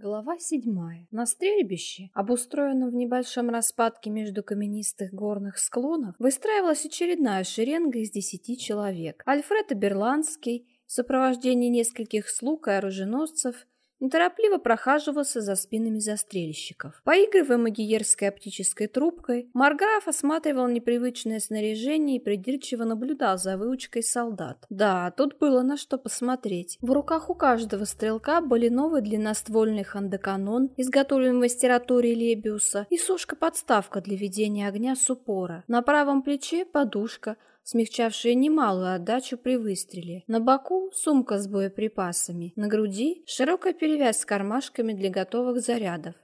Глава седьмая. На стрельбище, обустроенном в небольшом распадке между каменистых горных склонов, выстраивалась очередная шеренга из десяти человек. Альфред Берландский в сопровождении нескольких слуг и оруженосцев неторопливо прохаживался за спинами застрельщиков. Поигрывая магиерской оптической трубкой, Марграф осматривал непривычное снаряжение и придирчиво наблюдал за выучкой солдат. Да, тут было на что посмотреть. В руках у каждого стрелка были новый длинноствольный хандеканон, изготовленный в мастературе Лебиуса, и сушка-подставка для ведения огня с упора. На правом плече подушка, смягчавшие немалую отдачу при выстреле. На боку сумка с боеприпасами, на груди широкая перевязь с кармашками для готовых зарядов.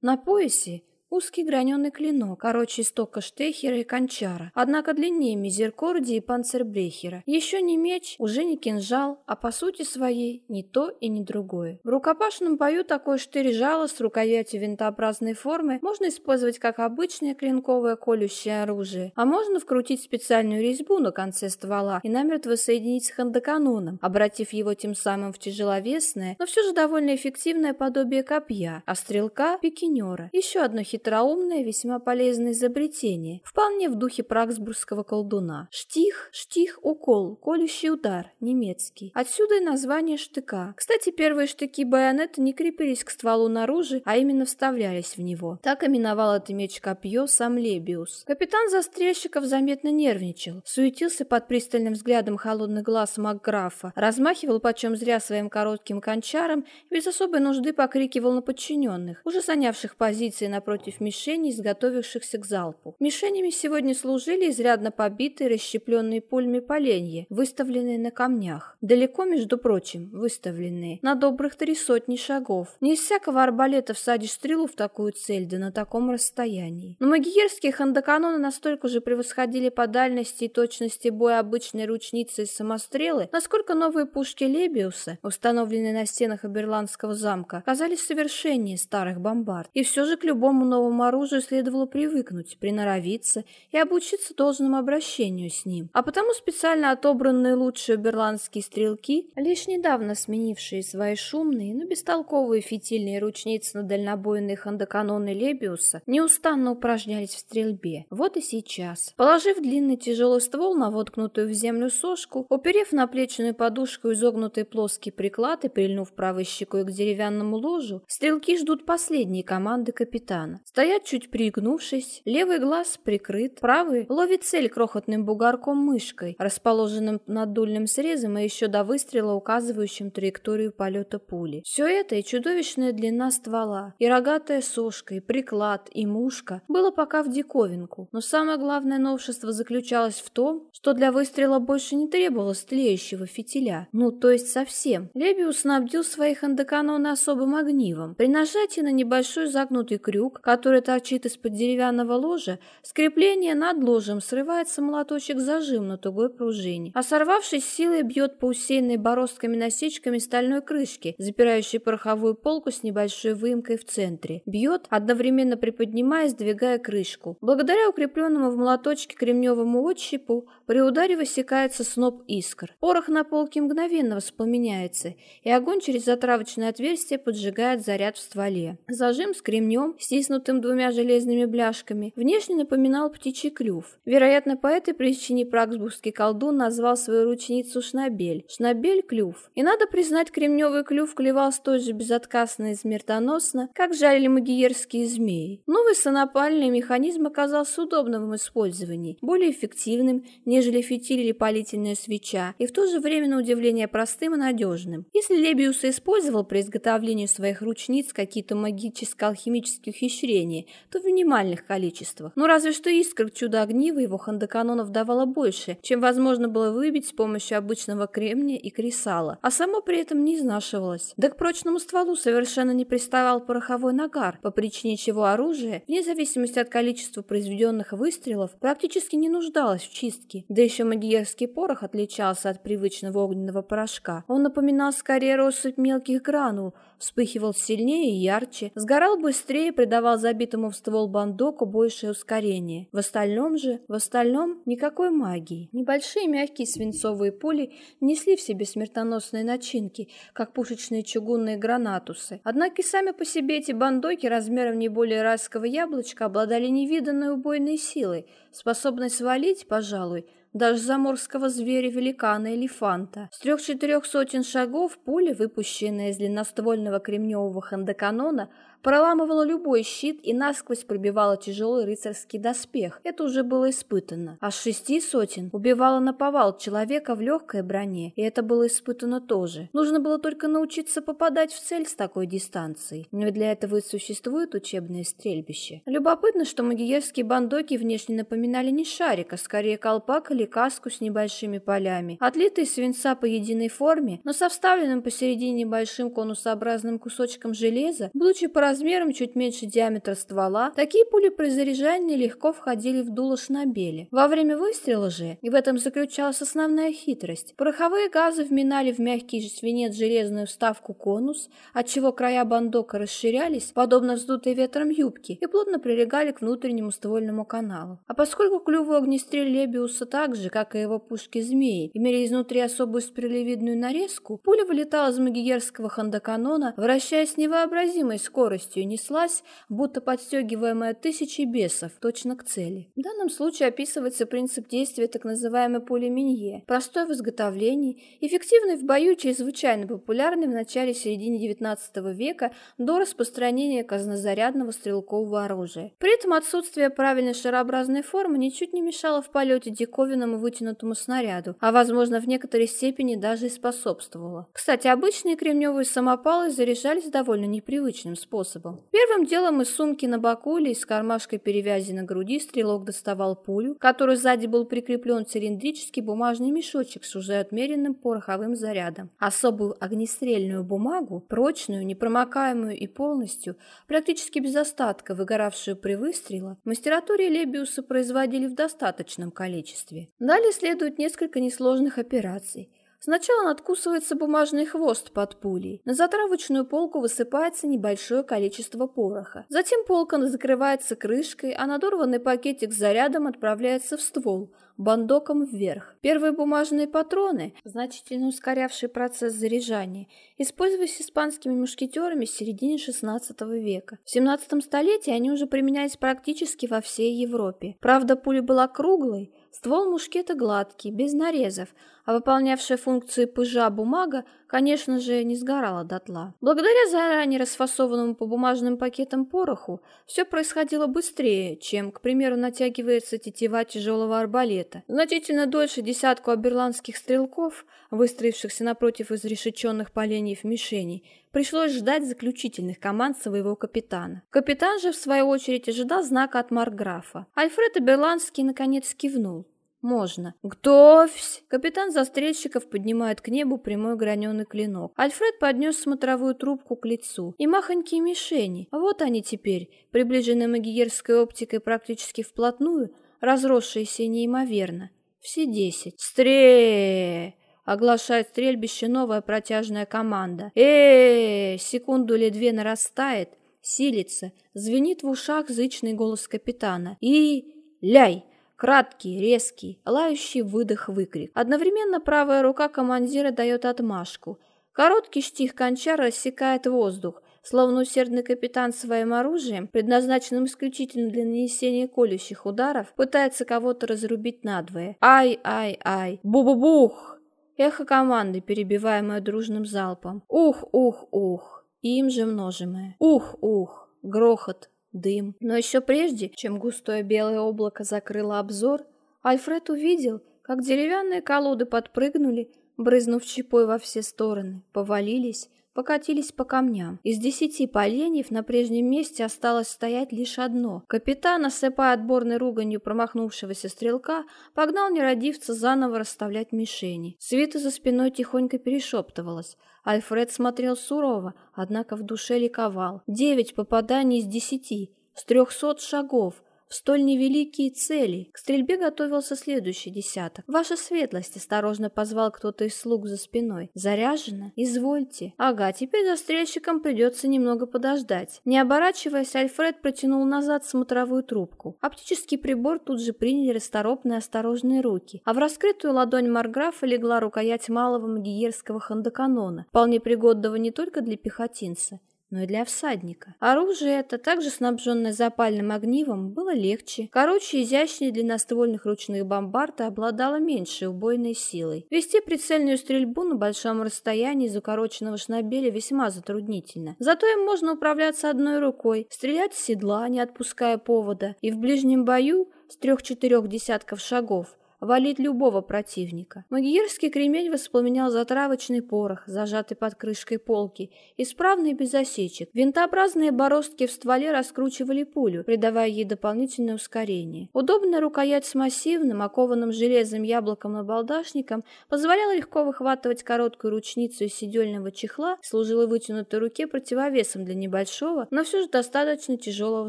На поясе Узкий граненый клинок, короче истока Штехера и Кончара, однако длиннее Мизеркорди и Панцербрехера. Еще не меч, уже не кинжал, а по сути своей не то и не другое. В рукопашном бою такой штырь-жало с рукоятью винтообразной формы можно использовать как обычное клинковое колющее оружие, а можно вкрутить специальную резьбу на конце ствола и намертво соединить с хандаканоном, обратив его тем самым в тяжеловесное, но все же довольно эффективное подобие копья, а стрелка – пикинера. Еще одно хитрое хитроумное, весьма полезное изобретение, вполне в духе праксбургского колдуна. Штих, штих, укол, колющий удар, немецкий. Отсюда и название штыка. Кстати, первые штыки байонета не крепились к стволу наружу, а именно вставлялись в него. Так именовал это меч-копье сам Лебиус. Капитан застрельщиков заметно нервничал, суетился под пристальным взглядом холодных глаз Макграфа, размахивал почем зря своим коротким кончаром и без особой нужды покрикивал на подчиненных, уже занявших позиции напротив против мишеней, изготовившихся к залпу. Мишенями сегодня служили изрядно побитые, расщепленные пулями поленья, выставленные на камнях. Далеко, между прочим, выставленные. На добрых три сотни шагов. Не из всякого арбалета всадишь стрелу в такую цель, да на таком расстоянии. Но магиерские хандаканоны настолько же превосходили по дальности и точности боя обычной ручницы и самострелы, насколько новые пушки Лебиуса, установленные на стенах Аберландского замка, казались совершеннее старых бомбард. И все же к любому новому новому оружию следовало привыкнуть, приноровиться и обучиться должному обращению с ним. А потому специально отобранные лучшие берландские стрелки, лишь недавно сменившие свои шумные, но бестолковые фитильные ручницы на дальнобойные хандоканоны Лебиуса, неустанно упражнялись в стрельбе. Вот и сейчас. Положив длинный тяжелый ствол на воткнутую в землю сошку, уперев на плечную подушку изогнутый плоский приклад и прильнув правой щекой к деревянному ложу, стрелки ждут последней команды капитана. Стоят чуть пригнувшись, левый глаз прикрыт, правый ловит цель крохотным бугорком-мышкой, расположенным над дульным срезом и еще до выстрела указывающим траекторию полета пули. Все это и чудовищная длина ствола, и рогатая сошка, и приклад, и мушка было пока в диковинку. Но самое главное новшество заключалось в том, что для выстрела больше не требовалось тлеющего фитиля. Ну, то есть совсем. Лебиус снабдил своих эндоканоны особым огнивом. При нажатии на небольшой загнутый крюк, который торчит из-под деревянного ложа, скрепление над ложем срывается молоточек-зажим на тугой пружине, а сорвавшись силой бьет по усеянной бороздками-насечками стальной крышки, запирающей пороховую полку с небольшой выемкой в центре. Бьет, одновременно приподнимая и сдвигая крышку. Благодаря укрепленному в молоточке кремневому отщипу при ударе высекается сноп искр. Порох на полке мгновенно воспламеняется, и огонь через затравочное отверстие поджигает заряд в стволе. Зажим с кремнем, стиснут обтянутым двумя железными бляшками, внешне напоминал птичий клюв. Вероятно, по этой причине праксбургский колдун назвал свою ручницу Шнабель. Шнабель – клюв. И надо признать, кремневый клюв клевал столь же безотказно и смертоносно, как жалили магиерские змеи. Новый сонопальный механизм оказался удобным в использовании, более эффективным, нежели фитиль или палительная свеча, и в то же время, на удивление, простым и надежным. Если Лебиус использовал при изготовлении своих ручниц какие-то магическо-алхимические ухищрения, зрении, то в минимальных количествах. Но разве что искр чудо-огнива его хандаканонов давало больше, чем возможно было выбить с помощью обычного кремния и кресала, а само при этом не изнашивалось. Да к прочному стволу совершенно не приставал пороховой нагар, по причине чего оружие, вне зависимости от количества произведенных выстрелов, практически не нуждалось в чистке. Да еще магиерский порох отличался от привычного огненного порошка. Он напоминал скорее россыпь мелких гранул, вспыхивал сильнее и ярче, сгорал быстрее, придавал забитому в ствол бандоку большее ускорение. В остальном же, в остальном никакой магии. Небольшие мягкие свинцовые пули несли в себе смертоносные начинки, как пушечные чугунные гранатусы. Однако и сами по себе эти бандоки размером не более райского яблочка обладали невиданной убойной силой, способной свалить, пожалуй, даже заморского зверя-великана-элефанта. С трех-четырех сотен шагов пуля, выпущенная из длинноствольного кремневого хандоканона, проламывала любой щит и насквозь пробивала тяжелый рыцарский доспех. Это уже было испытано. А шести сотен убивала наповал человека в легкой броне, и это было испытано тоже. Нужно было только научиться попадать в цель с такой дистанцией. Но для этого и существует учебное стрельбище. Любопытно, что магиерские бандоки внешне напоминали не шарик, а скорее колпак или каску с небольшими полями, отлитые свинца по единой форме, но со вставленным посередине небольшим конусообразным кусочком железа, будучи по размером чуть меньше диаметра ствола, такие пули при заряжании легко входили в дуло шнобели. Во время выстрела же, и в этом заключалась основная хитрость, пороховые газы вминали в мягкий свинец железную вставку конус, отчего края бандока расширялись, подобно вздутой ветром юбки, и плотно прилегали к внутреннему ствольному каналу. А поскольку клювы огнестрель Лебиуса так же, как и его пушки змеи, имели изнутри особую спиралевидную нарезку, пуля вылетала из магиерского хандоканона, вращаясь невообразимой скоростью, скоростью неслась, будто подстегиваемая тысячей бесов, точно к цели. В данном случае описывается принцип действия так называемой пули Минье, простой в изготовлении, эффективный в бою, чрезвычайно популярный в начале-середине XIX века до распространения казнозарядного стрелкового оружия. При этом отсутствие правильной шарообразной формы ничуть не мешало в полете диковинному вытянутому снаряду, а, возможно, в некоторой степени даже и способствовало. Кстати, обычные кремневые самопалы заряжались довольно непривычным способом способом. Первым делом из сумки на боку или из кармашка перевязи на груди стрелок доставал пулю, которой сзади был прикреплен цилиндрический бумажный мешочек с уже отмеренным пороховым зарядом. Особую огнестрельную бумагу, прочную, непромокаемую и полностью, практически без остатка, выгоравшую при выстреле, в мастературе Лебиуса производили в достаточном количестве. Далее следует несколько несложных операций – Сначала надкусывается бумажный хвост под пулей. На затравочную полку высыпается небольшое количество пороха. Затем полка закрывается крышкой, а надорванный пакетик с зарядом отправляется в ствол, бандоком вверх. Первые бумажные патроны, значительно ускорявшие процесс заряжания, использовались испанскими мушкетерами с середины XVI века. В XVII столетии они уже применялись практически во всей Европе. Правда, пуля была круглой, ствол мушкета гладкий, без нарезов, а выполнявшая функции пыжа бумага, конечно же, не сгорала дотла. Благодаря заранее расфасованному по бумажным пакетам пороху, все происходило быстрее, чем, к примеру, натягивается тетива тяжелого арбалета. Значительно дольше десятку аберландских стрелков, выстроившихся напротив изрешеченных поленьев мишеней, пришлось ждать заключительных команд своего капитана. Капитан же, в свою очередь, ожидал знака от Марграфа. Альфред Аберландский наконец кивнул. «Можно». «Готовься!» Капитан застрельщиков поднимает к небу прямой граненый клинок. Альфред поднес смотровую трубку к лицу. И махонькие мишени. Вот они теперь, приближенные магиерской оптикой практически вплотную, разросшиеся неимоверно. Все десять. «Стре!» Оглашает стрельбище новая протяжная команда. э Секунду или две нарастает, силится, звенит в ушах зычный голос капитана. И... Ляй! Краткий, резкий, лающий выдох-выкрик. Одновременно правая рука командира дает отмашку. Короткий штих конча рассекает воздух, словно усердный капитан своим оружием, предназначенным исключительно для нанесения колющих ударов, пытается кого-то разрубить надвое. Ай-ай-ай! Бу-бу-бух! Эхо команды, перебиваемое дружным залпом. Ух-ух-ух! Им же множимое. Ух-ух! Грохот, дым. Но еще прежде, чем густое белое облако закрыло обзор, Альфред увидел, как деревянные колоды подпрыгнули, брызнув щепой во все стороны, повалились, покатились по камням. Из десяти поленьев на прежнем месте осталось стоять лишь одно. Капитан, осыпая отборной руганью промахнувшегося стрелка, погнал нерадивца заново расставлять мишени. Свита за спиной тихонько перешептывалась. Альфред смотрел сурово, однако в душе ликовал. Девять попаданий из десяти, с трехсот шагов — в столь невеликие цели. К стрельбе готовился следующий десяток. Ваша светлость, осторожно позвал кто-то из слуг за спиной. Заряжено? Извольте. Ага, теперь застрельщикам придется немного подождать. Не оборачиваясь, Альфред протянул назад смотровую трубку. Оптический прибор тут же приняли расторопные осторожные руки, а в раскрытую ладонь Марграфа легла рукоять малого магиерского хандоканона, вполне пригодного не только для пехотинца, но и для всадника. Оружие это, также снабженное запальным огнивом, было легче. Короче, изящнее длинноствольных ручных бомбард и обладало меньшей убойной силой. Вести прицельную стрельбу на большом расстоянии из укороченного шнабеля весьма затруднительно. Зато им можно управляться одной рукой, стрелять с седла, не отпуская повода, и в ближнем бою с трех-четырех десятков шагов валить любого противника. Магиерский кремень воспламенял затравочный порох, зажатый под крышкой полки, исправный без осечек. Винтообразные бороздки в стволе раскручивали пулю, придавая ей дополнительное ускорение. Удобная рукоять с массивным, окованным железом яблоком-набалдашником позволяла легко выхватывать короткую ручницу из сидельного чехла, служила вытянутой руке противовесом для небольшого, но все же достаточно тяжелого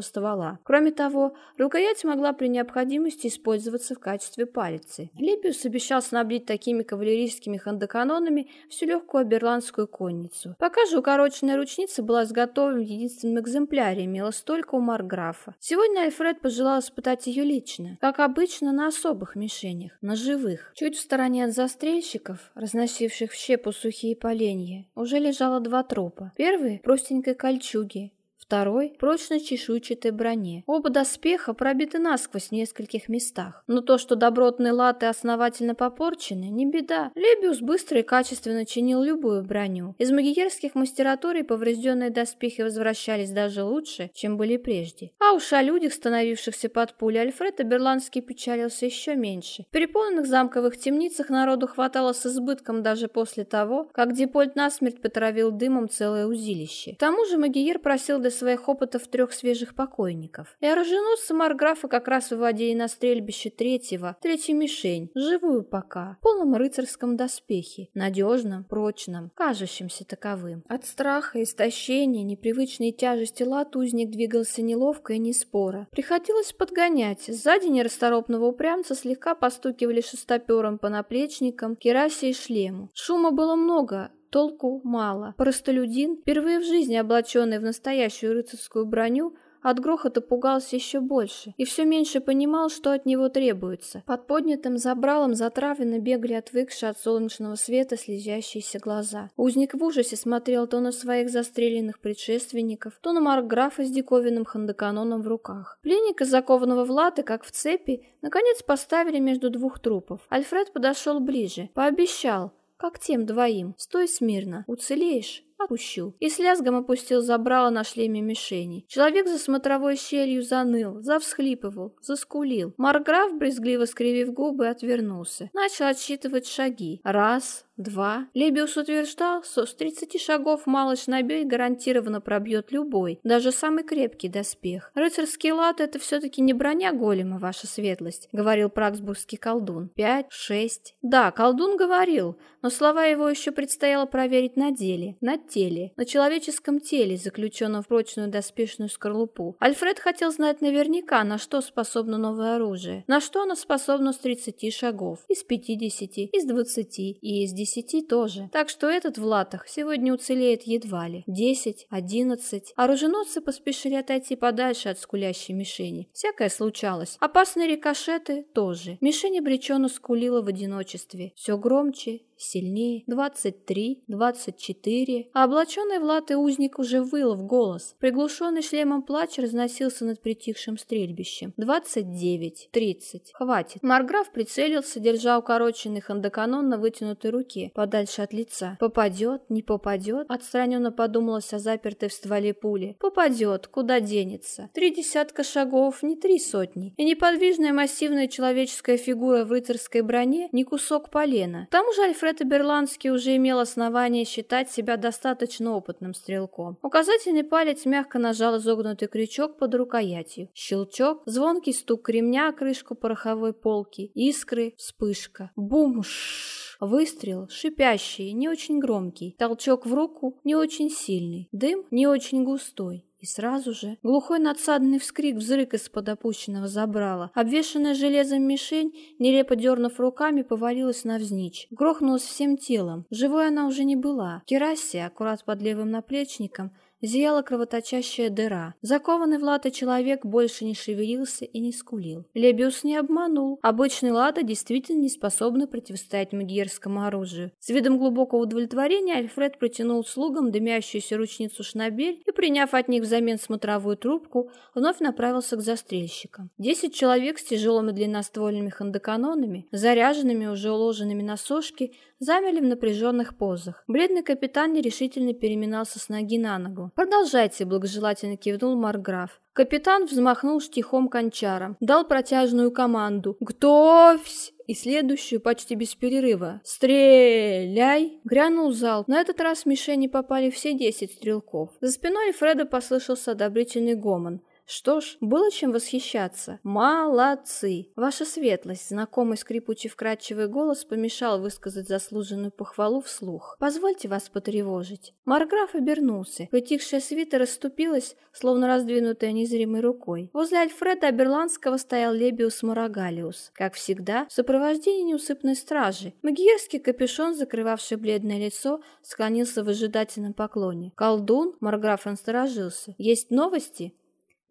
ствола. Кроме того, рукоять могла при необходимости использоваться в качестве палец улицы. Липиус обещал снабдить такими кавалерийскими хандоканонами всю легкую аберландскую конницу. Пока же укороченная ручница была изготовлена в единственном экземпляре, имела столько у Марграфа. Сегодня Альфред пожелал испытать ее лично, как обычно на особых мишенях, на живых. Чуть в стороне от застрельщиков, разносивших в щепу сухие поленья, уже лежало два трупа. Первый – простенькой кольчуги, второй – прочно чешуйчатой броне. Оба доспеха пробиты насквозь в нескольких местах. Но то, что добротные латы основательно попорчены, не беда. Лебиус быстро и качественно чинил любую броню. Из магиерских мастераторий поврежденные доспехи возвращались даже лучше, чем были прежде. А уж о людях, становившихся под пули Альфреда, Берландский печалился еще меньше. В переполненных замковых темницах народу хватало с избытком даже после того, как Дипольт насмерть потравил дымом целое узилище. К тому же Магиер просил до своих опытов трех свежих покойников. И оруженосцы Марграфа как раз выводили на стрельбище третьего, третью мишень, живую пока, в полном рыцарском доспехе, надежном, прочном, кажущемся таковым. От страха, истощения, непривычной тяжести лат узник двигался неловко и не споро. Приходилось подгонять. Сзади нерасторопного упрямца слегка постукивали шестопером по наплечникам, керасе и шлему. Шума было много, Толку мало. Простолюдин, впервые в жизни облаченный в настоящую рыцарскую броню, от грохота пугался еще больше и все меньше понимал, что от него требуется. Под поднятым забралом затравленно бегали отвыкшие от солнечного света слезящиеся глаза. Узник в ужасе смотрел то на своих застреленных предшественников, то на маркграфа с диковинным хандоканоном в руках. Пленника, закованного в латы, как в цепи, наконец поставили между двух трупов. Альфред подошел ближе, пообещал, как тем двоим. Стой смирно, уцелеешь, отпущу. И с лязгом опустил забрало на шлеме мишени. Человек за смотровой щелью заныл, завсхлипывал, заскулил. Марграф, брезгливо скривив губы, отвернулся. Начал отсчитывать шаги. Раз, два. Лебиус утверждал, что с 30 шагов малыш набей гарантированно пробьет любой, даже самый крепкий доспех. Рыцарский лад — это все-таки не броня голема, ваша светлость, говорил праксбургский колдун. Пять, шесть. Да, колдун говорил, но слова его еще предстояло проверить на деле, на теле, на человеческом теле, заключенном в прочную доспешную скорлупу. Альфред хотел знать наверняка, на что способно новое оружие, на что оно способно с 30 шагов, из 50, из 20 и из 10 десяти тоже. Так что этот в латах сегодня уцелеет едва ли. Десять, одиннадцать. Оруженосцы поспешили отойти подальше от скулящей мишени. Всякое случалось. Опасные рикошеты тоже. Мишень обреченно скулила в одиночестве. Все громче сильнее, двадцать три, двадцать четыре, а облаченный в латы узник уже выл в голос. Приглушенный шлемом плач разносился над притихшим стрельбищем. Двадцать девять, тридцать. Хватит. Марграф прицелился, держа укороченный хандоканон на вытянутой руке, подальше от лица. Попадет, не попадет? Отстраненно подумалось о запертой в стволе пули. Попадет, куда денется. Три десятка шагов, не три сотни. И неподвижная массивная человеческая фигура в рыцарской броне, не кусок полена. К тому же Альфред Альфред Берландский уже имел основание считать себя достаточно опытным стрелком. Указательный палец мягко нажал изогнутый крючок под рукоятью. Щелчок, звонкий стук кремня о крышку пороховой полки, искры, вспышка. Бум-ш! Выстрел, шипящий, не очень громкий. Толчок в руку, не очень сильный. Дым, не очень густой И сразу же глухой надсадный вскрик взрык из-под опущенного забрала. Обвешанная железом мишень, нелепо дернув руками, повалилась навзничь. Грохнулась всем телом. Живой она уже не была. Керасия, аккурат под левым наплечником, зияла кровоточащая дыра. Закованный в латы человек больше не шевелился и не скулил. Лебиус не обманул. Обычный лата действительно не способны противостоять магиерскому оружию. С видом глубокого удовлетворения Альфред протянул слугам дымящуюся ручницу шнабель и, приняв от них взамен смотровую трубку, вновь направился к застрельщикам. Десять человек с тяжелыми длинноствольными хандоканонами, заряженными, уже уложенными на сошки, замерли в напряженных позах. Бледный капитан нерешительно переминался с ноги на ногу. «Продолжайте», — благожелательно кивнул Марграф. Капитан взмахнул штихом кончаром, дал протяжную команду «Готовьсь!» и следующую почти без перерыва «Стреляй!» Грянул зал. На этот раз в мишени попали все десять стрелков. За спиной Фреда послышался одобрительный гомон. Что ж, было чем восхищаться. Молодцы! Ваша светлость, знакомый скрипучий вкрадчивый голос помешал высказать заслуженную похвалу вслух. Позвольте вас потревожить. Марграф обернулся. Притихшая свита расступилась, словно раздвинутая незримой рукой. Возле Альфреда Аберландского стоял Лебиус Морагалиус, как всегда, в сопровождении неусыпной стражи. Магиерский капюшон, закрывавший бледное лицо, склонился в ожидательном поклоне. Колдун, Марграф насторожился. Есть новости?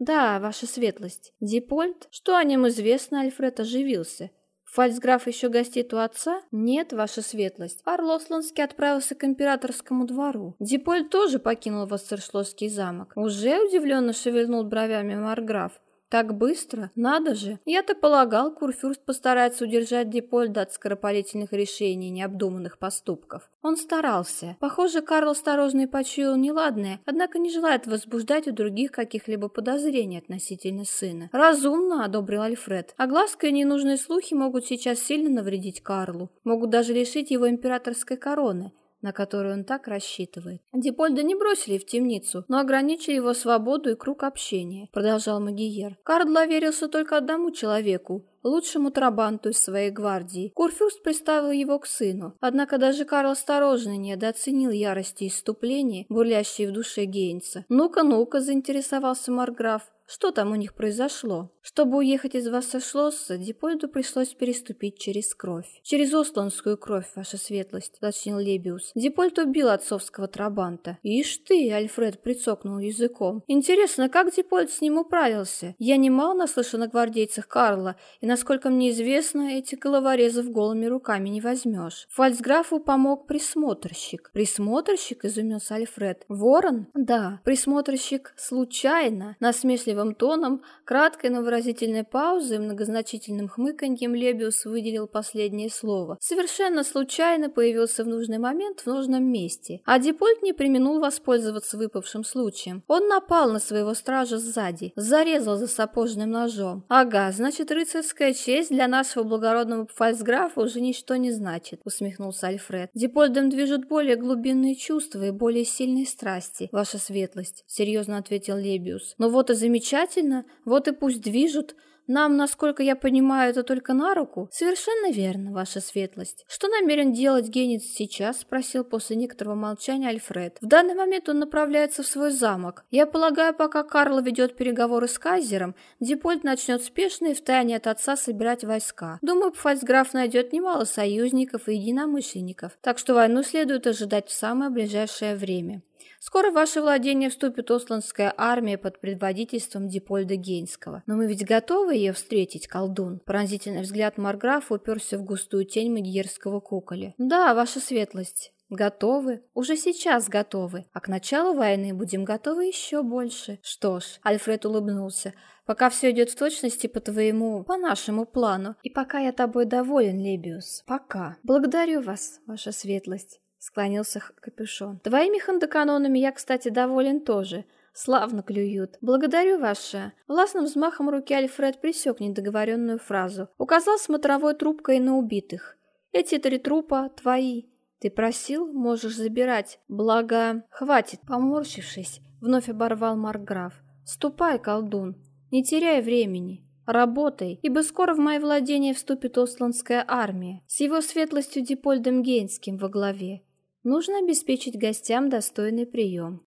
«Да, ваша светлость. Дипольт? Что о нем известно?» Альфред оживился. «Фальцграф еще гостит у отца?» «Нет, ваша светлость. Орлосланский отправился к императорскому двору. Дипольт тоже покинул Вассершлосский замок». Уже удивленно шевельнул бровями Марграф. Так быстро? Надо же! Я-то полагал, Курфюрст постарается удержать Дипольда от скоропалительных решений и необдуманных поступков. Он старался. Похоже, Карл осторожно и почуял неладное, однако не желает возбуждать у других каких-либо подозрений относительно сына. «Разумно», — одобрил Альфред. «Огласка и ненужные слухи могут сейчас сильно навредить Карлу. Могут даже лишить его императорской короны на которую он так рассчитывает. Дипольда не бросили в темницу, но ограничили его свободу и круг общения, продолжал Магиер. Карл доверился только одному человеку, лучшему трабанту из своей гвардии. Курфюрст приставил его к сыну. Однако даже Карл осторожно недооценил ярости и иступления, бурлящие в душе Гейнса. «Ну-ка, ну-ка», — заинтересовался Марграф. Что там у них произошло? Чтобы уехать из Вассершлосса, Дипольду пришлось переступить через кровь. Через Осланскую кровь, ваша светлость, уточнил Лебиус. Дипольд убил отцовского трабанта. Ишь ты, Альфред прицокнул языком. Интересно, как Дипольд с ним управился? Я немало наслышан о гвардейцах Карла, и, насколько мне известно, этих головорезов голыми руками не возьмешь. Фальцграфу помог присмотрщик. Присмотрщик, изумился Альфред. Ворон? Да, присмотрщик случайно, насмешливо вежливым тоном, краткой, но выразительной паузой и многозначительным хмыканьем Лебиус выделил последнее слово. Совершенно случайно появился в нужный момент в нужном месте, а Дипольт не применул воспользоваться выпавшим случаем. Он напал на своего стража сзади, зарезал за сапожным ножом. Ага, значит, рыцарская честь для нашего благородного фальцграфа уже ничто не значит, усмехнулся Альфред. Дипольдом движут более глубинные чувства и более сильные страсти, ваша светлость, серьезно ответил Лебиус. Но вот и замечательно замечательно, вот и пусть движут. Нам, насколько я понимаю, это только на руку. Совершенно верно, ваша светлость. Что намерен делать Генец сейчас? Спросил после некоторого молчания Альфред. В данный момент он направляется в свой замок. Я полагаю, пока Карл ведет переговоры с Кайзером, Дипольт начнет спешно и втайне от отца собирать войска. Думаю, фальцграф найдет немало союзников и единомышленников, так что войну следует ожидать в самое ближайшее время. Скоро в ваше владение вступит Осландская армия под предводительством Дипольда Гейнского. Но мы ведь готовы ее встретить, колдун?» Пронзительный взгляд Марграфа уперся в густую тень магиерского куколя. «Да, ваша светлость». Готовы? Уже сейчас готовы. А к началу войны будем готовы еще больше. Что ж, Альфред улыбнулся. Пока все идет в точности по твоему, по нашему плану. И пока я тобой доволен, Лебиус. Пока. Благодарю вас, ваша светлость склонился капюшон. Твоими хандоканонами я, кстати, доволен тоже. Славно клюют. Благодарю, ваша. Властным взмахом руки Альфред присек недоговоренную фразу. Указал смотровой трубкой на убитых. Эти три трупа твои. Ты просил, можешь забирать. Благо... Хватит, поморщившись, вновь оборвал Маркграф. Ступай, колдун. Не теряй времени. Работай, ибо скоро в мои владения вступит Осландская армия с его светлостью Дипольдом Гейнским во главе. Нужно обеспечить гостям достойный прием.